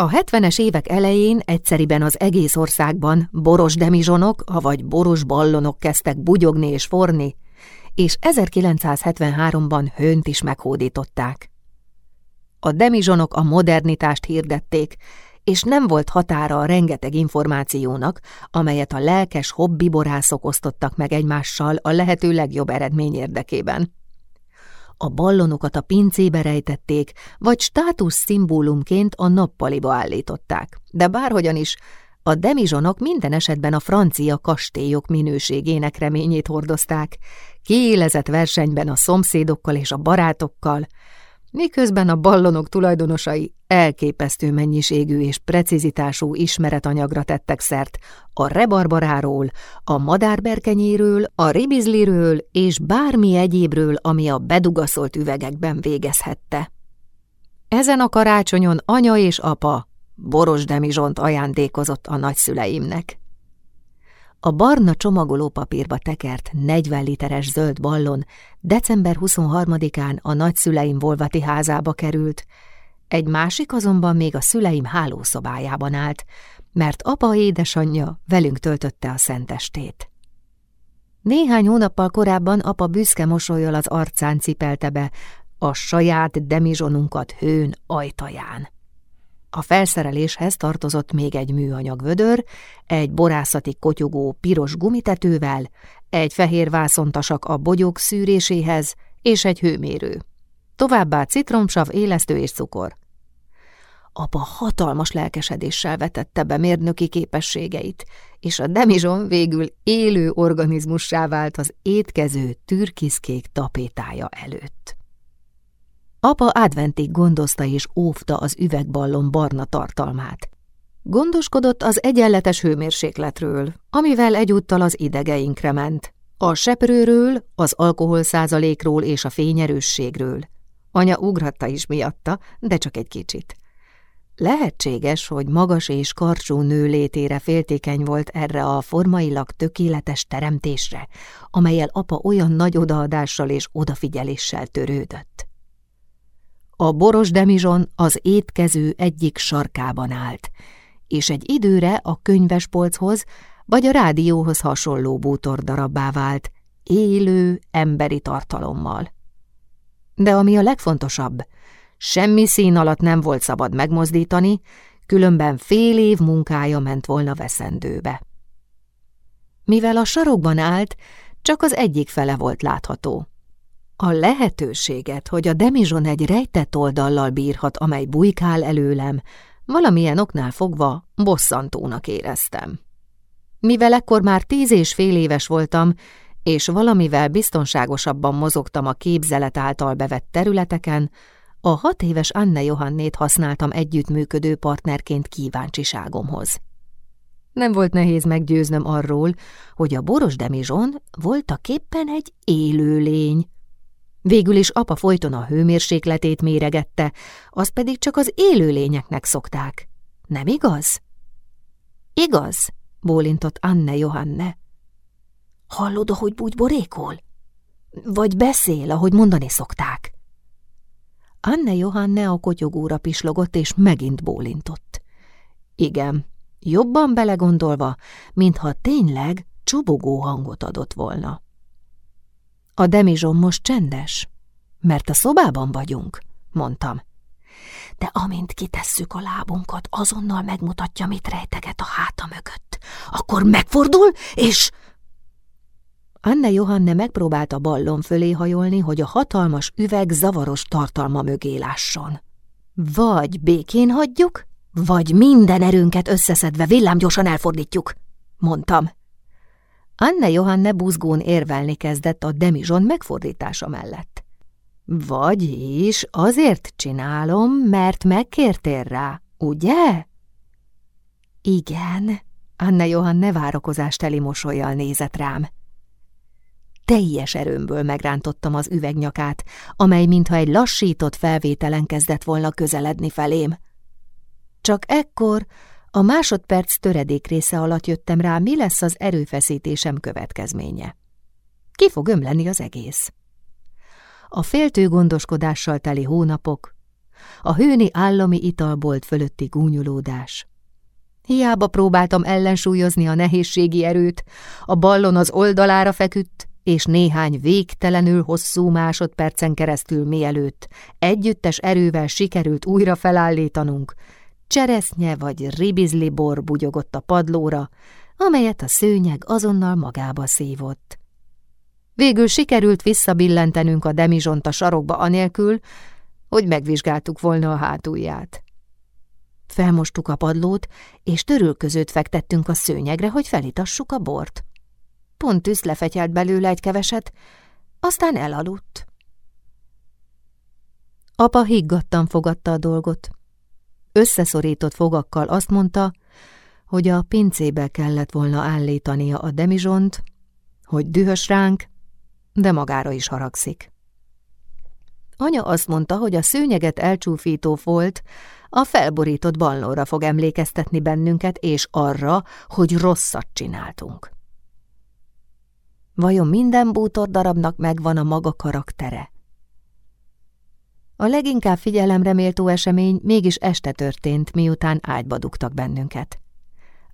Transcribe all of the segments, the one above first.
A 70-es évek elején egyszeriben az egész országban boros demizsonok, avagy boros ballonok kezdtek bugyogni és forni, és 1973-ban hőnt is meghódították. A demizsonok a modernitást hirdették, és nem volt határa a rengeteg információnak, amelyet a lelkes hobbiborászok osztottak meg egymással a lehető legjobb eredmény érdekében. A ballonokat a pincébe rejtették, vagy státusz szimbólumként a nappaliba állították. De bárhogyan is, a demizsonok minden esetben a francia kastélyok minőségének reményét hordozták, kiélezett versenyben a szomszédokkal és a barátokkal, miközben a ballonok tulajdonosai elképesztő mennyiségű és precizitású ismeretanyagra tettek szert a rebarbaráról, a madárberkenyéről, a ribizliről és bármi egyébről, ami a bedugaszolt üvegekben végezhette. Ezen a karácsonyon anya és apa boros demizsont ajándékozott a nagyszüleimnek. A barna csomagolópapírba tekert 40 literes zöld ballon december 23-án a nagyszüleim volvati házába került, egy másik azonban még a szüleim hálószobájában állt, mert apa édesanyja velünk töltötte a szentestét. Néhány hónappal korábban apa büszke mosolyol az arcán cipelte be a saját demizsonunkat hőn ajtaján. A felszereléshez tartozott még egy műanyag vödör, egy borászati kotyogó piros gumitetővel, egy fehér vászontasak a bogyók szűréséhez és egy hőmérő. Továbbá citromsav, élesztő és cukor. Apa hatalmas lelkesedéssel vetette be mérnöki képességeit, és a demizson végül élő organizmussá vált az étkező türkiszkék tapétája előtt. Apa adventig gondozta és óvta az üvegballon barna tartalmát. Gondoskodott az egyenletes hőmérsékletről, amivel egyúttal az idegeinkre ment. A seprőről, az alkohol százalékról és a fényerősségről. Anya ugratta is miatta, de csak egy kicsit. Lehetséges, hogy magas és karcsú nő létére féltékeny volt erre a formailag tökéletes teremtésre, amelyel apa olyan nagy odaadással és odafigyeléssel törődött. A boros demizson az étkező egyik sarkában állt, és egy időre a könyvespolchoz vagy a rádióhoz hasonló bútordarabbá vált, élő emberi tartalommal. De ami a legfontosabb, semmi szín alatt nem volt szabad megmozdítani, különben fél év munkája ment volna veszendőbe. Mivel a sarokban állt, csak az egyik fele volt látható. A lehetőséget, hogy a demizson egy rejtett oldallal bírhat, amely bujkál előlem, valamilyen oknál fogva bosszantónak éreztem. Mivel ekkor már tíz és fél éves voltam, és valamivel biztonságosabban mozogtam a képzelet által bevett területeken, a hat éves Anne Johannét használtam együttműködő partnerként kíváncsiságomhoz. Nem volt nehéz meggyőznöm arról, hogy a boros demizson voltak éppen egy élőlény, Végül is apa folyton a hőmérsékletét méregette, azt pedig csak az élőlényeknek szokták. Nem igaz? Igaz, bólintott Anne Johanne. Hallod, ahogy borékol? Vagy beszél, ahogy mondani szokták? Anne Johanne a kotyogóra pislogott, és megint bólintott. Igen, jobban belegondolva, mintha tényleg csobogó hangot adott volna. A demizsom most csendes, mert a szobában vagyunk, mondtam. De amint kitesszük a lábunkat, azonnal megmutatja, mit rejteget a háta mögött. Akkor megfordul, és... Anne Johanne megpróbálta ballon fölé hajolni, hogy a hatalmas üveg zavaros tartalma mögé lásson. Vagy békén hagyjuk, vagy minden erőnket összeszedve villámgyorsan elfordítjuk, mondtam. Anne Johanne buzgón érvelni kezdett a demizson megfordítása mellett. Vagyis azért csinálom, mert megkértél rá, ugye? Igen, Anne Johanne várakozást teli mosolyjal nézett rám. Teljes erőmből megrántottam az üvegnyakát, amely mintha egy lassított felvételen kezdett volna közeledni felém. Csak ekkor a másodperc töredék része alatt jöttem rá, mi lesz az erőfeszítésem következménye. Ki fog ömleni az egész? A féltő gondoskodással teli hónapok, a hőni állami italbolt fölötti gúnyolódás. Hiába próbáltam ellensúlyozni a nehézségi erőt, a ballon az oldalára feküdt, és néhány végtelenül hosszú másodpercen keresztül mielőtt együttes erővel sikerült újra felállítanunk, cseresznye vagy ribizli bor bugyogott a padlóra, amelyet a szőnyeg azonnal magába szívott. Végül sikerült visszabillentenünk a demizsont a sarokba anélkül, hogy megvizsgáltuk volna a hátulját. Felmostuk a padlót, és törülközőt fektettünk a szőnyegre, hogy felitassuk a bort. Pont tűz lefegyelt belőle egy keveset, aztán elaludt. Apa higgadtan fogadta a dolgot. Összeszorított fogakkal azt mondta, hogy a pincébe kellett volna állítania a demizsont, hogy dühös ránk, de magára is haragszik. Anya azt mondta, hogy a szőnyeget elcsúfító folt a felborított ballóra fog emlékeztetni bennünket, és arra, hogy rosszat csináltunk. Vajon minden bútor darabnak megvan a maga karaktere? A leginkább figyelemre méltó esemény mégis este történt, miután ágyba dugtak bennünket.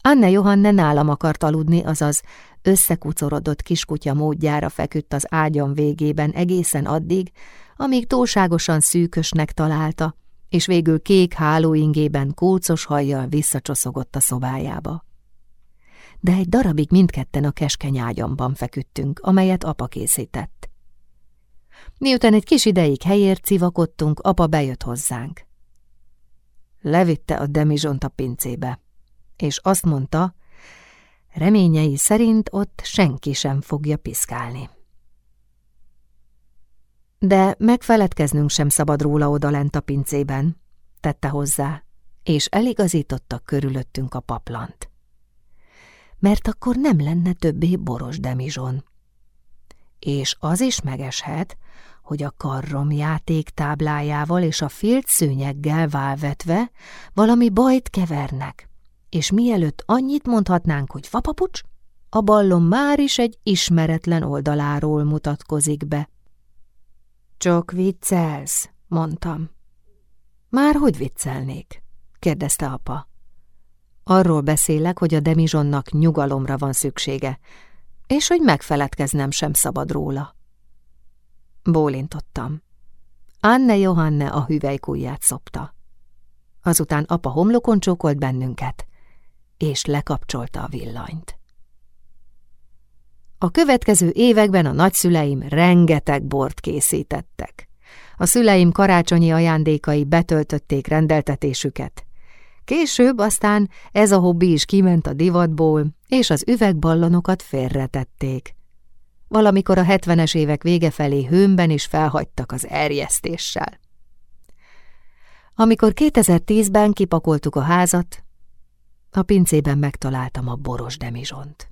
Anne Johanne nálam akart aludni, azaz összekucorodott kiskutya módjára feküdt az ágyam végében egészen addig, amíg túlságosan szűkösnek találta, és végül kék hálóingében kócos hajjal visszacsoszogott a szobájába. De egy darabig mindketten a keskeny ágyamban feküdtünk, amelyet apa készített. Miután egy kis ideig helyért civakodtunk, apa bejött hozzánk. Levitte a demizsont a pincébe, és azt mondta, reményei szerint ott senki sem fogja piszkálni. De megfeledkeznünk sem szabad róla odalent a pincében, tette hozzá, és eligazította körülöttünk a paplant. Mert akkor nem lenne többé boros demizson. És az is megeshet, hogy a karrom játéktáblájával és a félt szőnyeggel válvetve valami bajt kevernek, és mielőtt annyit mondhatnánk, hogy fapapucs, a ballon már is egy ismeretlen oldaláról mutatkozik be. Csak viccelsz, mondtam. Már hogy viccelnék? kérdezte apa. Arról beszélek, hogy a demizsonnak nyugalomra van szüksége, és hogy megfeledkeznem sem szabad róla. Bólintottam. Anne Johanne a hüvelykújját szopta. Azután apa homlokon csókolt bennünket, és lekapcsolta a villanyt. A következő években a nagyszüleim rengeteg bort készítettek. A szüleim karácsonyi ajándékai betöltötték rendeltetésüket. Később aztán ez a hobbi is kiment a divatból, és az üvegballonokat félretették. Valamikor a hetvenes évek vége felé hőmben is felhagytak az erjesztéssel. Amikor 2010-ben kipakoltuk a házat, a pincében megtaláltam a boros demizsont.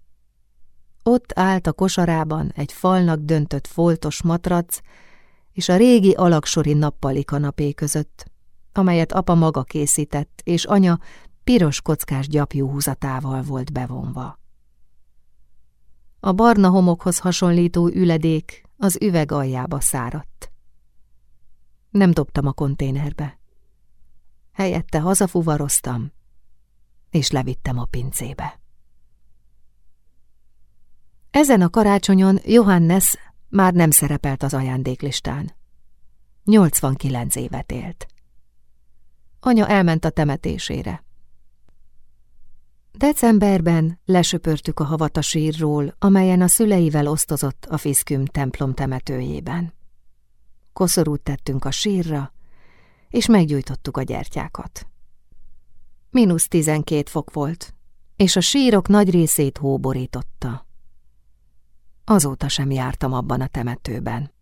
Ott állt a kosarában egy falnak döntött foltos matrac, és a régi alaksori nappali kanapé között, amelyet apa maga készített, és anya piros kockás gyapjú húzatával volt bevonva. A barna homokhoz hasonlító üledék az üveg aljába száradt. Nem dobtam a konténerbe. Helyette hazafuvaroztam, és levittem a pincébe. Ezen a karácsonyon Johannes már nem szerepelt az ajándéklistán. 89 évet élt. Anya elment a temetésére. Decemberben lesöpörtük a havat a sírról, amelyen a szüleivel osztozott a Fiszküm templom temetőjében. Koszorút tettünk a sírra, és meggyújtottuk a gyertyákat. Mínusz tizenkét fok volt, és a sírok nagy részét hóborította. Azóta sem jártam abban a temetőben.